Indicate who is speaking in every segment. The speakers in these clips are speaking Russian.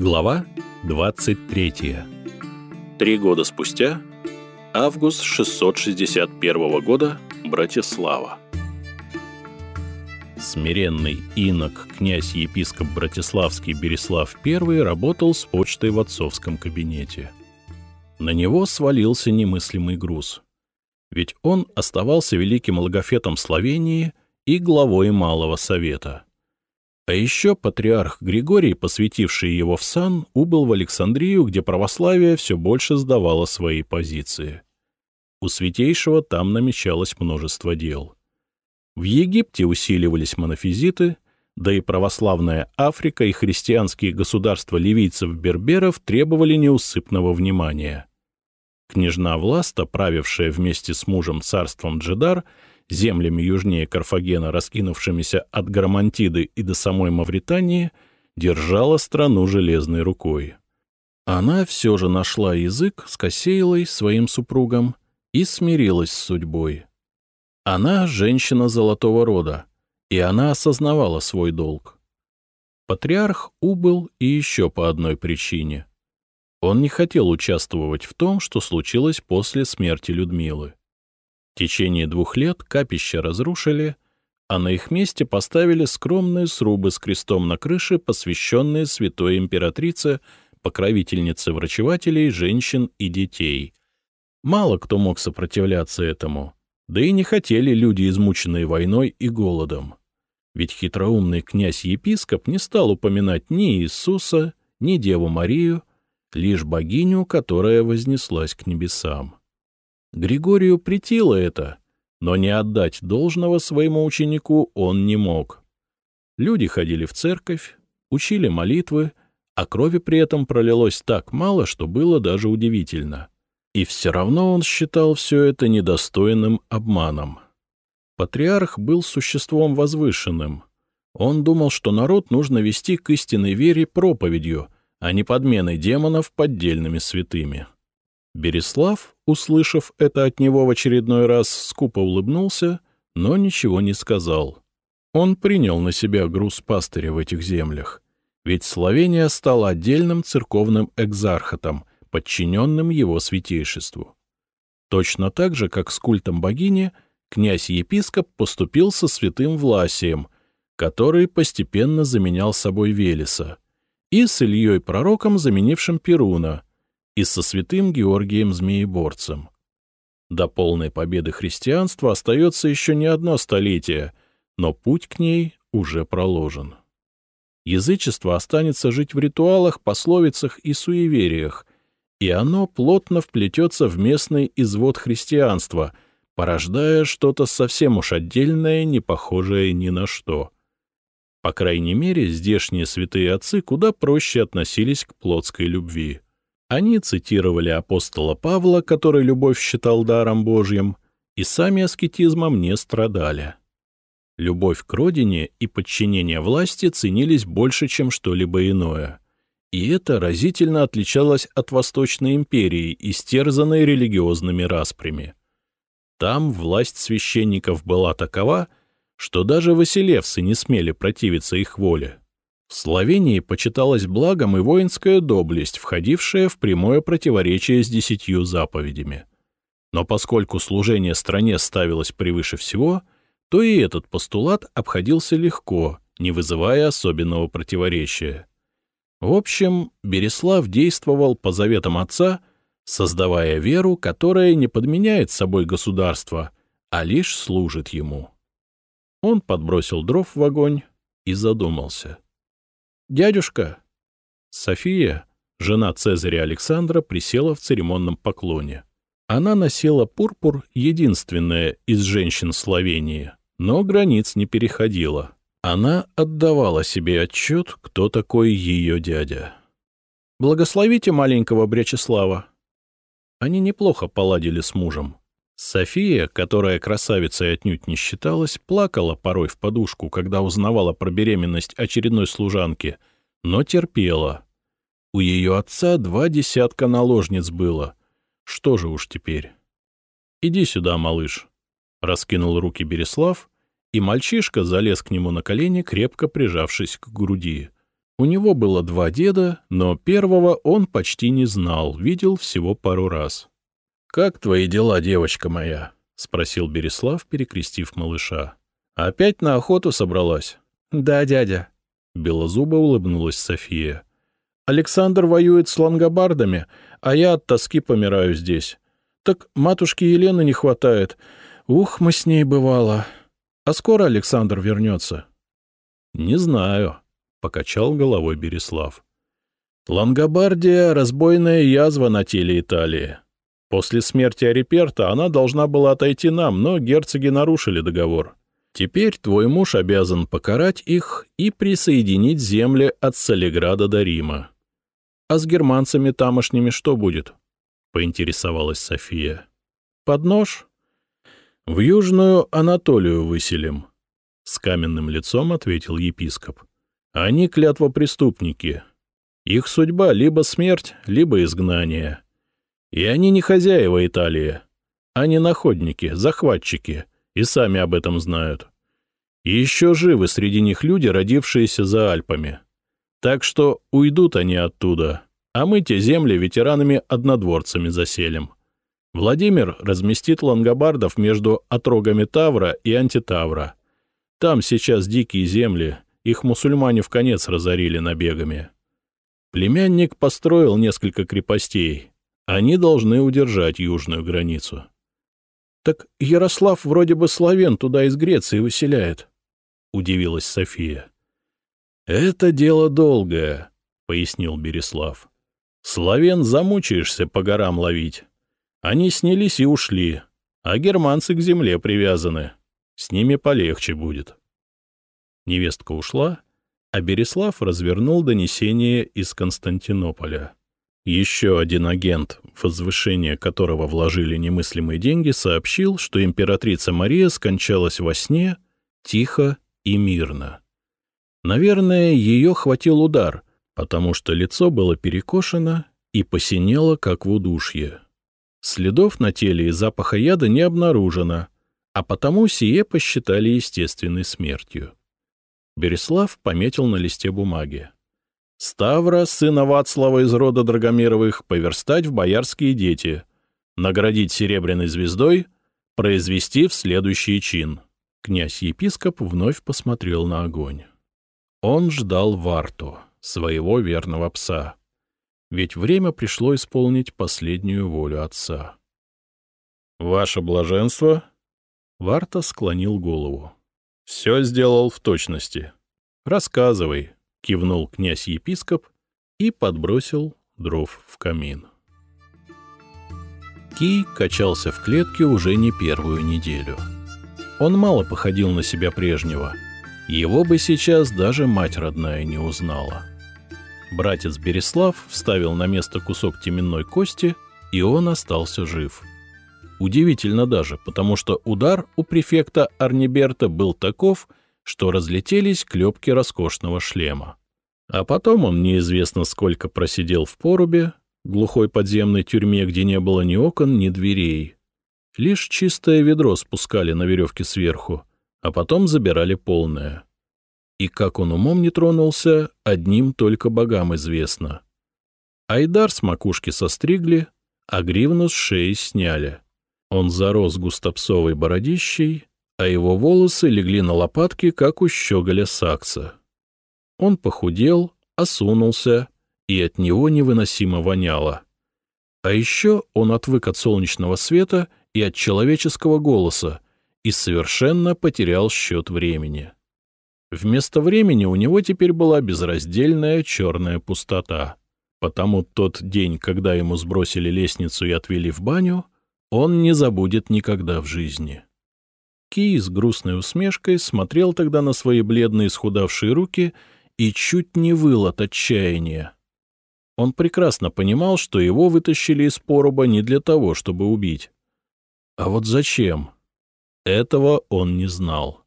Speaker 1: Глава 23. Три года спустя, август 661 года, Братислава. Смиренный инок, князь-епископ Братиславский Береслав I работал с почтой в отцовском кабинете. На него свалился немыслимый груз. Ведь он оставался великим логофетом Словении и главой Малого Совета — а еще патриарх Григорий, посвятивший его в сан, убыл в Александрию, где православие все больше сдавало свои позиции. У святейшего там намечалось множество дел. В Египте усиливались монофизиты, да и православная Африка и христианские государства ливийцев-берберов требовали неусыпного внимания. Княжна Власта, правившая вместе с мужем царством Джедар, землями южнее Карфагена, раскинувшимися от Гармантиды и до самой Мавритании, держала страну железной рукой. Она все же нашла язык с Косейлой, своим супругом, и смирилась с судьбой. Она — женщина золотого рода, и она осознавала свой долг. Патриарх убыл и еще по одной причине. Он не хотел участвовать в том, что случилось после смерти Людмилы. В течение двух лет капища разрушили, а на их месте поставили скромные срубы с крестом на крыше, посвященные святой императрице, покровительнице врачевателей, женщин и детей. Мало кто мог сопротивляться этому, да и не хотели люди, измученные войной и голодом. Ведь хитроумный князь-епископ не стал упоминать ни Иисуса, ни Деву Марию, лишь богиню, которая вознеслась к небесам. Григорию притило это, но не отдать должного своему ученику он не мог. Люди ходили в церковь, учили молитвы, а крови при этом пролилось так мало, что было даже удивительно. И все равно он считал все это недостойным обманом. Патриарх был существом возвышенным. Он думал, что народ нужно вести к истинной вере проповедью, а не подменой демонов поддельными святыми. Береслав, услышав это от него в очередной раз, скупо улыбнулся, но ничего не сказал. Он принял на себя груз пастыря в этих землях, ведь Словения стала отдельным церковным экзархатом, подчиненным его святейшеству. Точно так же, как с культом богини, князь-епископ поступил со святым Власием, который постепенно заменял собой Велеса, и с Ильей Пророком, заменившим Перуна — и со святым Георгием Змееборцем. До полной победы христианства остается еще не одно столетие, но путь к ней уже проложен. Язычество останется жить в ритуалах, пословицах и суевериях, и оно плотно вплетется в местный извод христианства, порождая что-то совсем уж отдельное, не похожее ни на что. По крайней мере, здешние святые отцы куда проще относились к плотской любви. Они цитировали апостола Павла, который любовь считал даром Божьим, и сами аскетизмом не страдали. Любовь к родине и подчинение власти ценились больше, чем что-либо иное. И это разительно отличалось от Восточной империи, истерзанной религиозными распрями. Там власть священников была такова, что даже василевсы не смели противиться их воле. В Словении почиталась благом и воинская доблесть, входившая в прямое противоречие с десятью заповедями. Но поскольку служение стране ставилось превыше всего, то и этот постулат обходился легко, не вызывая особенного противоречия. В общем, Береслав действовал по заветам отца, создавая веру, которая не подменяет собой государство, а лишь служит ему. Он подбросил дров в огонь и задумался — «Дядюшка!» София, жена Цезаря Александра, присела в церемонном поклоне. Она носила пурпур, единственная из женщин Словении, но границ не переходила. Она отдавала себе отчет, кто такой ее дядя. «Благословите маленького Брячеслава». Они неплохо поладили с мужем. София, которая красавицей отнюдь не считалась, плакала порой в подушку, когда узнавала про беременность очередной служанки, но терпела. У ее отца два десятка наложниц было. Что же уж теперь? «Иди сюда, малыш», — раскинул руки Береслав, и мальчишка залез к нему на колени, крепко прижавшись к груди. У него было два деда, но первого он почти не знал, видел всего пару раз. — Как твои дела, девочка моя? — спросил Береслав, перекрестив малыша. — Опять на охоту собралась? — Да, дядя. Белозубо улыбнулась София. — Александр воюет с лангобардами, а я от тоски помираю здесь. Так матушки Елены не хватает. Ух, мы с ней бывало. А скоро Александр вернется? — Не знаю, — покачал головой Береслав. Лангобардия — разбойная язва на теле Италии. После смерти Ариперта она должна была отойти нам, но герцоги нарушили договор. Теперь твой муж обязан покарать их и присоединить земли от Солиграда до Рима. А с германцами тамошними что будет? — поинтересовалась София. — Под нож? — В Южную Анатолию выселим, — с каменным лицом ответил епископ. Они клятвопреступники. Их судьба — либо смерть, либо изгнание. И они не хозяева Италии. Они находники, захватчики, и сами об этом знают. И еще живы среди них люди, родившиеся за Альпами. Так что уйдут они оттуда, а мы те земли ветеранами-однодворцами заселим. Владимир разместит лангобардов между отрогами Тавра и Антитавра. Там сейчас дикие земли, их мусульмане в конец разорили набегами. Племянник построил несколько крепостей. Они должны удержать южную границу. — Так Ярослав вроде бы славян туда из Греции выселяет, — удивилась София. — Это дело долгое, — пояснил Береслав. — Славян замучаешься по горам ловить. Они снялись и ушли, а германцы к земле привязаны. С ними полегче будет. Невестка ушла, а Береслав развернул донесение из Константинополя. Еще один агент, в возвышение которого вложили немыслимые деньги, сообщил, что императрица Мария скончалась во сне, тихо и мирно. Наверное, ее хватил удар, потому что лицо было перекошено и посинело, как в удушье. Следов на теле и запаха яда не обнаружено, а потому сие посчитали естественной смертью. Береслав пометил на листе бумаги. «Ставра, сына Вацлава из рода Драгомировых, поверстать в боярские дети, наградить серебряной звездой, произвести в следующий чин». Князь-епископ вновь посмотрел на огонь. Он ждал Варту, своего верного пса. Ведь время пришло исполнить последнюю волю отца. «Ваше блаженство?» Варта склонил голову. Все сделал в точности. Рассказывай, — кивнул князь-епископ и подбросил дров в камин. Кий качался в клетке уже не первую неделю. Он мало походил на себя прежнего. Его бы сейчас даже мать родная не узнала. Братец Береслав вставил на место кусок теменной кости, и он остался жив — Удивительно даже, потому что удар у префекта Арниберта был таков, что разлетелись клепки роскошного шлема. А потом он неизвестно сколько просидел в порубе, глухой подземной тюрьме, где не было ни окон, ни дверей. Лишь чистое ведро спускали на веревке сверху, а потом забирали полное. И как он умом не тронулся, одним только богам известно. Айдар с макушки состригли, а гривну с шеи сняли — он зарос густопсовой бородищей, а его волосы легли на лопатки, как у щеголя сакса. Он похудел, осунулся, и от него невыносимо воняло. А еще он отвык от солнечного света и от человеческого голоса и совершенно потерял счет времени. Вместо времени у него теперь была безраздельная черная пустота. Потому тот день, когда ему сбросили лестницу и отвели в баню — он не забудет никогда в жизни. Ки с грустной усмешкой смотрел тогда на свои бледные исхудавшие руки и чуть не выл от отчаяния. Он прекрасно понимал, что его вытащили из пороба не для того, чтобы убить. А вот зачем? Этого он не знал.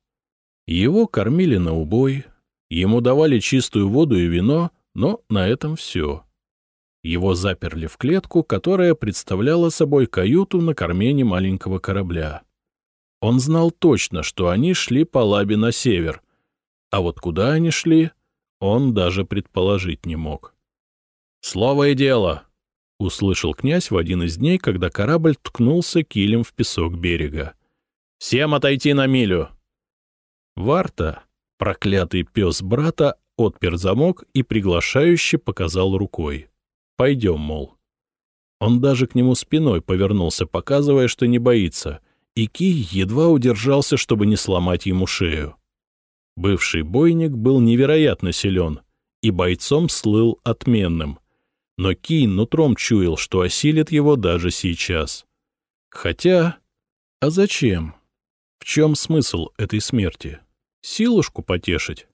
Speaker 1: Его кормили на убой, ему давали чистую воду и вино, но на этом все. Его заперли в клетку, которая представляла собой каюту на кормене маленького корабля. Он знал точно, что они шли по лабе на север, а вот куда они шли, он даже предположить не мог. «Слово и дело!» — услышал князь в один из дней, когда корабль ткнулся килем в песок берега. «Всем отойти на милю!» Варта, проклятый пес брата, отпер замок и приглашающе показал рукой. «Пойдем, мол». Он даже к нему спиной повернулся, показывая, что не боится, и Ки едва удержался, чтобы не сломать ему шею. Бывший бойник был невероятно силен, и бойцом слыл отменным, но Ки нутром чуял, что осилит его даже сейчас. Хотя... А зачем? В чем смысл этой смерти? Силушку потешить?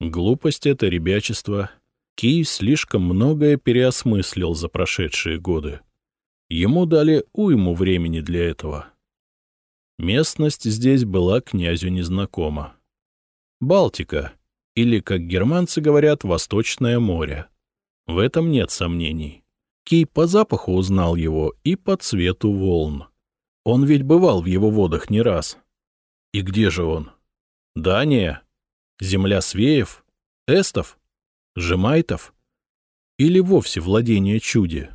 Speaker 1: Глупость — это ребячество. Кий слишком многое переосмыслил за прошедшие годы. Ему дали уйму времени для этого. Местность здесь была князю незнакома. Балтика, или, как германцы говорят, Восточное море. В этом нет сомнений. Кий по запаху узнал его и по цвету волн. Он ведь бывал в его водах не раз. И где же он? Дания? Земля свеев, эстов, жемайтов или вовсе владение чуди.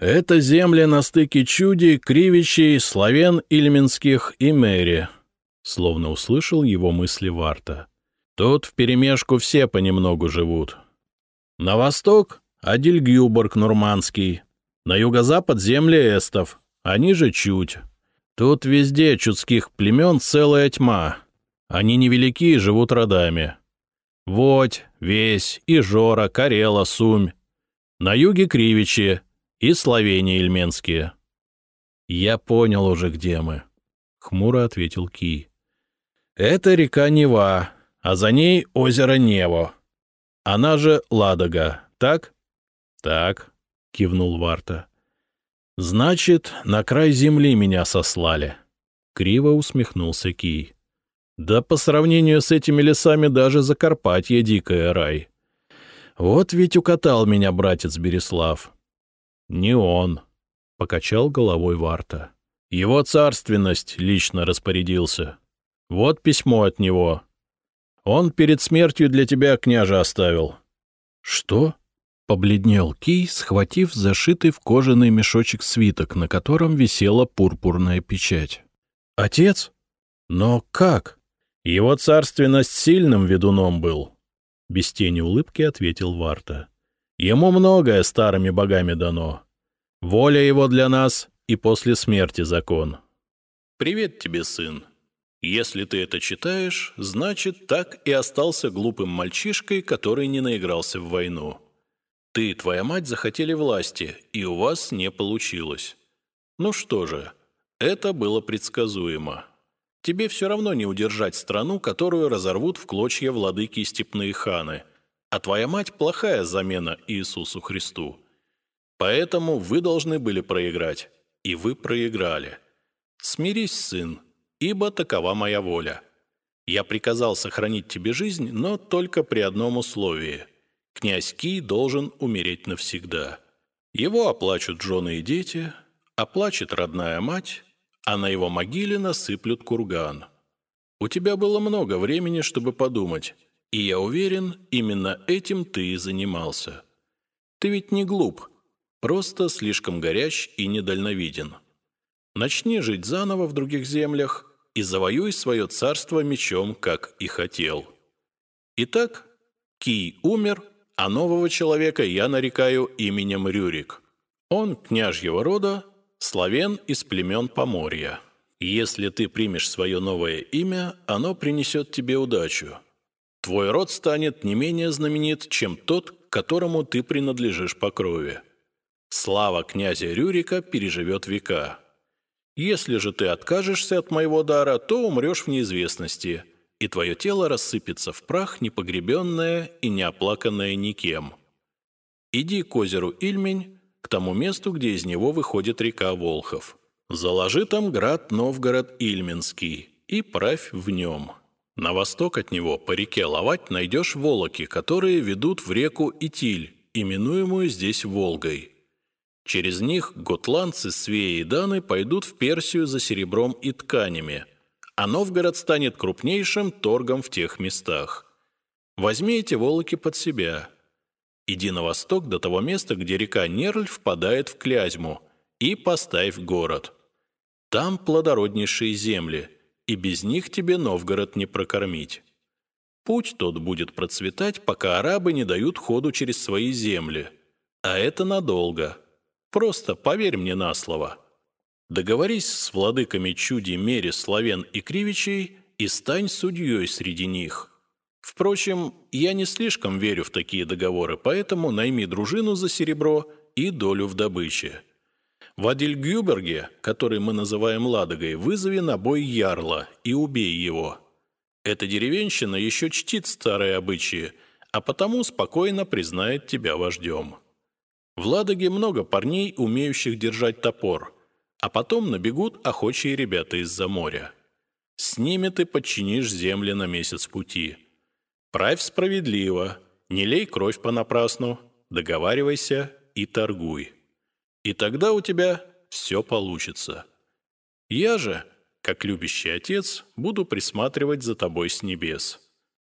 Speaker 1: Это земли на стыке чуди, кривичей, славян ильминских и мэри, словно услышал его мысли Варта. Тут вперемешку все понемногу живут. На восток — Адильгюборг нурманский, на юго-запад — земли эстов, они же чуть. Тут везде чудских племен целая тьма, они невелики и живут родами. Водь, Весь, Ижора, Карела, Сумь. На юге Кривичи и Словения Ильменские. «Я понял уже, где мы», — хмуро ответил Ки. «Это река Нева, а за ней озеро Нево. Она же Ладога, так?» «Так», — кивнул Варта. «Значит, на край земли меня сослали», — криво усмехнулся Кий. Да по сравнению с этими лесами даже Закарпатье дикая рай. Вот ведь укатал меня братец Береслав. Не он, — покачал головой Варта. Его царственность лично распорядился. Вот письмо от него. Он перед смертью для тебя княжа оставил. Что? Побледнел Кий, схватив зашитый в кожаный мешочек свиток, на котором висела пурпурная печать. Отец? Но как? Его царственность сильным ведуном был, — без тени улыбки ответил Варта. Ему многое старыми богами дано. Воля его для нас и после смерти закон. Привет тебе, сын. Если ты это читаешь, значит, так и остался глупым мальчишкой, который не наигрался в войну. Ты и твоя мать захотели власти, и у вас не получилось. Ну что же, это было предсказуемо. Тебе все равно не удержать страну, которую разорвут в клочья владыки степные ханы, а твоя мать – плохая замена Иисусу Христу. Поэтому вы должны были проиграть, и вы проиграли. Смирись, сын, ибо такова моя воля. Я приказал сохранить тебе жизнь, но только при одном условии. Князь Ки должен умереть навсегда. Его оплачут жены и дети, оплачет родная мать, а на его могиле насыплют курган. У тебя было много времени, чтобы подумать, и я уверен, именно этим ты и занимался. Ты ведь не глуп, просто слишком горяч и недальновиден. Начни жить заново в других землях и завоюй свое царство мечом, как и хотел. Итак, Кий умер, а нового человека я нарекаю именем Рюрик. Он княжьего рода, Славен из племен Поморья. Если ты примешь свое новое имя, оно принесет тебе удачу. Твой род станет не менее знаменит, чем тот, которому ты принадлежишь по крови. Слава князя Рюрика переживет века. Если же ты откажешься от моего дара, то умрешь в неизвестности, и твое тело рассыпется в прах, непогребенное и неоплаканное никем. Иди к озеру Ильмень, к тому месту, где из него выходит река Волхов. Заложи там град Новгород-Ильминский и правь в нем. На восток от него по реке Ловать найдешь волоки, которые ведут в реку Итиль, именуемую здесь Волгой. Через них готландцы, свеи и даны пойдут в Персию за серебром и тканями, а Новгород станет крупнейшим торгом в тех местах. Возьми эти волоки под себя. Иди на восток до того места, где река Нерль впадает в Клязьму, и поставь город. Там плодороднейшие земли, и без них тебе Новгород не прокормить. Путь тот будет процветать, пока арабы не дают ходу через свои земли. А это надолго. Просто поверь мне на слово. Договорись с владыками чуди Мери, Славен и Кривичей и стань судьей среди них. Впрочем, я не слишком верю в такие договоры, поэтому найми дружину за серебро и долю в добыче. В Адельгюберге, который мы называем Ладогой, вызови на бой ярла и убей его. Эта деревенщина еще чтит старые обычаи, а потому спокойно признает тебя вождем. В Ладоге много парней, умеющих держать топор, а потом набегут охочие ребята из-за моря. С ними ты подчинишь земли на месяц пути. Правь справедливо, не лей кровь понапрасну, договаривайся и торгуй. И тогда у тебя все получится. Я же, как любящий отец, буду присматривать за тобой с небес.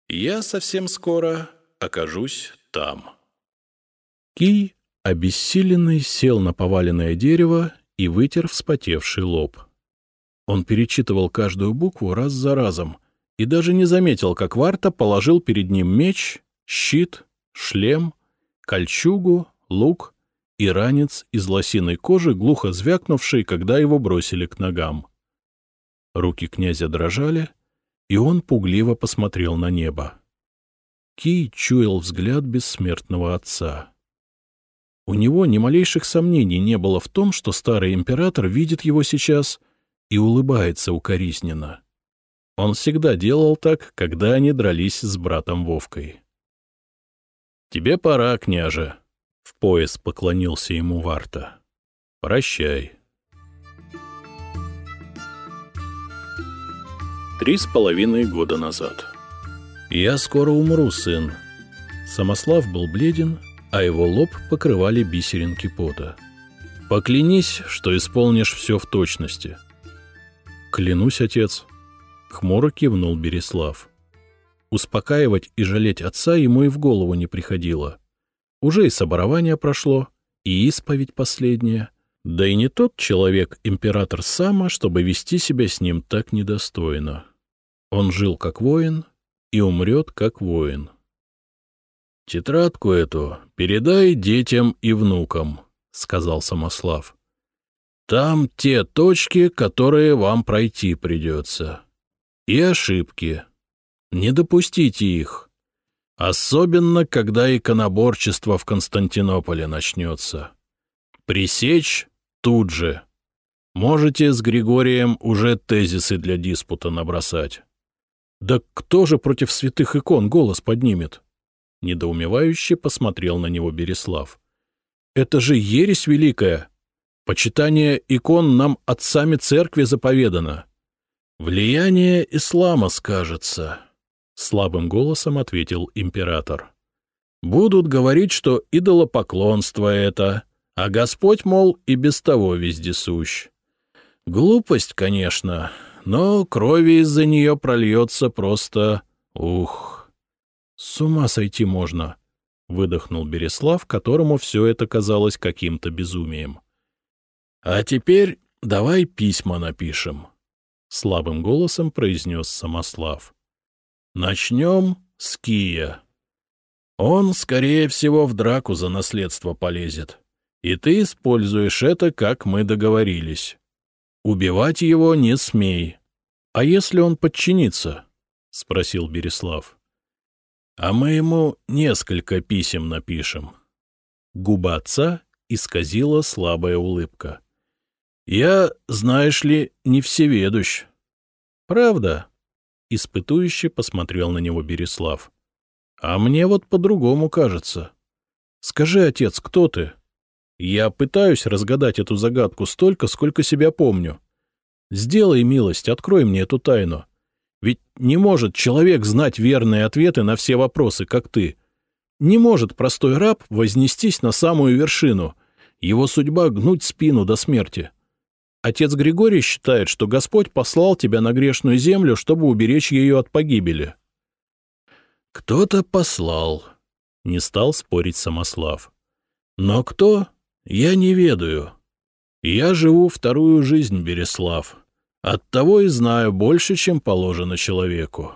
Speaker 1: Я совсем скоро окажусь там». Кий, обессиленный, сел на поваленное дерево и вытер вспотевший лоб. Он перечитывал каждую букву раз за разом и даже не заметил, как Варта положил перед ним меч, щит, шлем, кольчугу, лук и ранец из лосиной кожи, глухо звякнувший, когда его бросили к ногам. Руки князя дрожали, и он пугливо посмотрел на небо. Кий чуял взгляд бессмертного отца. У него ни малейших сомнений не было в том, что старый император видит его сейчас и улыбается укоризненно. Он всегда делал так, когда они дрались с братом Вовкой. «Тебе пора, княже», — в пояс поклонился ему Варта. «Прощай». Три с половиной года назад. «Я скоро умру, сын». Самослав был бледен, а его лоб покрывали бисеринки пота. «Поклянись, что исполнишь все в точности». «Клянусь, отец», — хмуро кивнул Береслав. Успокаивать и жалеть отца ему и в голову не приходило. Уже и соборование прошло, и исповедь последняя — да и не тот человек, император Сама, чтобы вести себя с ним так недостойно. Он жил как воин и умрет как воин. «Тетрадку эту передай детям и внукам», — сказал Самослав. «Там те точки, которые вам пройти придется. И ошибки. Не допустите их. Особенно, когда иконоборчество в Константинополе начнется. Пресечь тут же. Можете с Григорием уже тезисы для диспута набросать. Да кто же против святых икон голос поднимет? Недоумевающе посмотрел на него Береслав. Это же ересь великая. Почитание икон нам отцами церкви заповедано. Влияние ислама скажется, — слабым голосом ответил император. Будут говорить, что идолопоклонство это — а Господь, мол, и без того вездесущ. Глупость, конечно, но крови из-за нее прольется просто... Ух! С ума сойти можно, — выдохнул Береслав, которому все это казалось каким-то безумием. — А теперь давай письма напишем, — слабым голосом произнес Самослав. — Начнем с Кия. Он, скорее всего, в драку за наследство полезет. — и ты используешь это, как мы договорились. Убивать его не смей. А если он подчинится? — спросил Береслав. — А мы ему несколько писем напишем. Губа отца исказила слабая улыбка. — Я, знаешь ли, не всеведущ. — Правда? — испытующе посмотрел на него Береслав. — А мне вот по-другому кажется. Скажи, отец, кто ты? — я пытаюсь разгадать эту загадку столько, сколько себя помню. Сделай милость, открой мне эту тайну. Ведь не может человек знать верные ответы на все вопросы, как ты. Не может простой раб вознестись на самую вершину. Его судьба — гнуть спину до смерти. Отец Григорий считает, что Господь послал тебя на грешную землю, чтобы уберечь ее от погибели. Кто-то послал, — не стал спорить Самослав. Но кто, я не ведаю. Я живу вторую жизнь, Береслав. Оттого и знаю больше, чем положено человеку.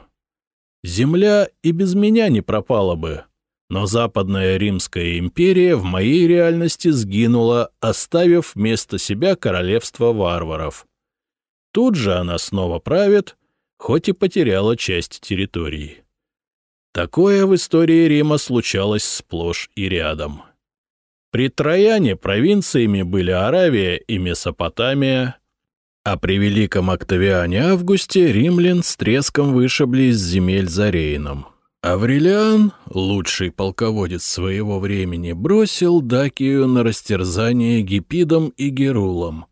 Speaker 1: Земля и без меня не пропала бы, но Западная Римская империя в моей реальности сгинула, оставив вместо себя королевство варваров. Тут же она снова правит, хоть и потеряла часть территории. Такое в истории Рима случалось сплошь и рядом. При Трояне провинциями были Аравия и Месопотамия, а при Великом Октавиане Августе римлян с треском вышибли из земель за Рейном. Аврелиан, лучший полководец своего времени, бросил Дакию на растерзание Гипидом и Герулом,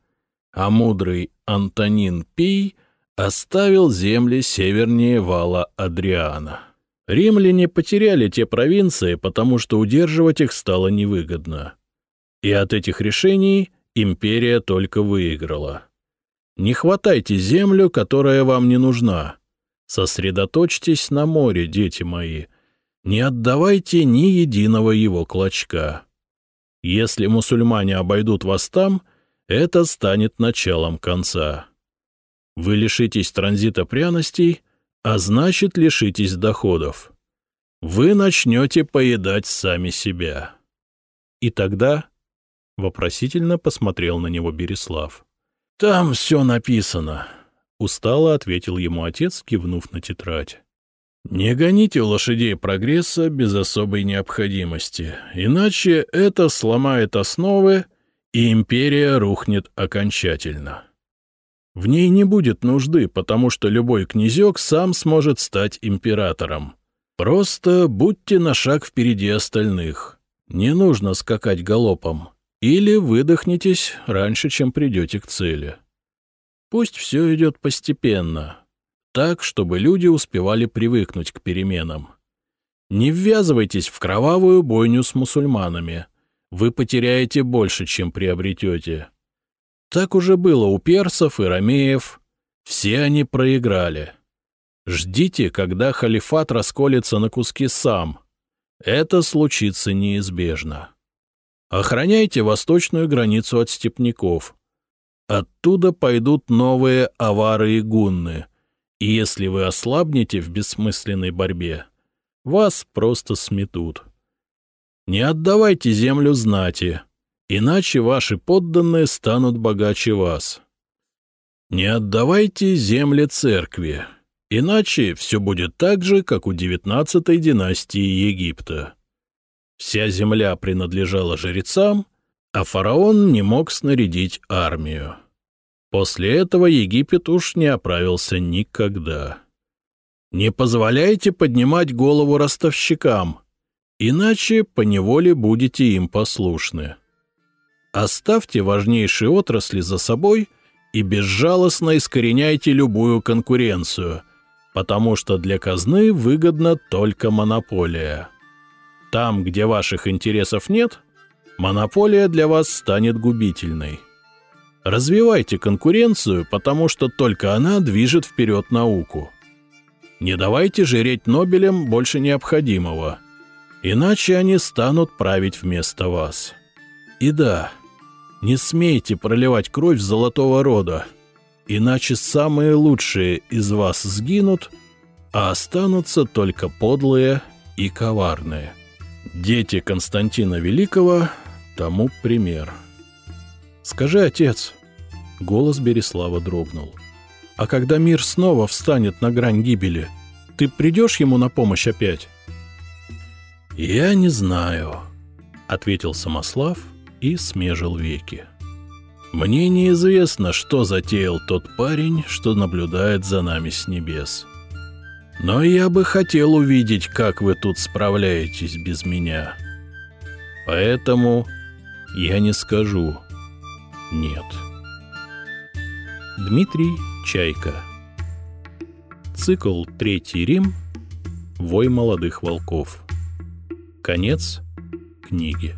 Speaker 1: а мудрый Антонин Пий оставил земли севернее вала Адриана. Римляне потеряли те провинции, потому что удерживать их стало невыгодно. И от этих решений империя только выиграла. Не хватайте землю, которая вам не нужна. Сосредоточьтесь на море, дети мои. Не отдавайте ни единого его клочка. Если мусульмане обойдут вас там, это станет началом конца. Вы лишитесь транзита пряностей, а значит, лишитесь доходов. Вы начнете поедать сами себя. И тогда вопросительно посмотрел на него Береслав. — Там все написано, — устало ответил ему отец, кивнув на тетрадь. «Не гоните лошадей прогресса без особой необходимости, иначе это сломает основы, и империя рухнет окончательно». В ней не будет нужды, потому что любой князек сам сможет стать императором. Просто будьте на шаг впереди остальных. Не нужно скакать галопом. Или выдохнитесь раньше, чем придете к цели. Пусть все идет постепенно, так, чтобы люди успевали привыкнуть к переменам. Не ввязывайтесь в кровавую бойню с мусульманами. Вы потеряете больше, чем приобретете. Так уже было у персов и ромеев. Все они проиграли. Ждите, когда халифат расколется на куски сам. Это случится неизбежно. Охраняйте восточную границу от степняков. Оттуда пойдут новые авары и гунны, и если вы ослабнете в бессмысленной борьбе, вас просто сметут. Не отдавайте землю знати, иначе ваши подданные станут богаче вас. Не отдавайте земли церкви, иначе все будет так же, как у девятнадцатой династии Египта. Вся земля принадлежала жрецам, а фараон не мог снарядить армию. После этого Египет уж не оправился никогда. Не позволяйте поднимать голову ростовщикам, иначе поневоле будете им послушны. Оставьте важнейшие отрасли за собой и безжалостно искореняйте любую конкуренцию, потому что для казны выгодна только монополия. Там, где ваших интересов нет, монополия для вас станет губительной. Развивайте конкуренцию, потому что только она движет вперед науку. Не давайте жреть Нобелем больше необходимого, иначе они станут править вместо вас. И да, не смейте проливать кровь золотого рода, иначе самые лучшие из вас сгинут, а останутся только подлые и коварные. Дети Константина Великого тому пример. «Скажи, отец», — голос Береслава дрогнул, «а когда мир снова встанет на грань гибели, ты придешь ему на помощь опять?» «Я не знаю», — ответил Самослав, — и смежил веки. Мне неизвестно, что затеял тот парень, что наблюдает за нами с небес. Но я бы хотел увидеть, как вы тут справляетесь без меня. Поэтому я не скажу «нет». Дмитрий Чайка Цикл «Третий Рим. Вой молодых волков». Конец книги.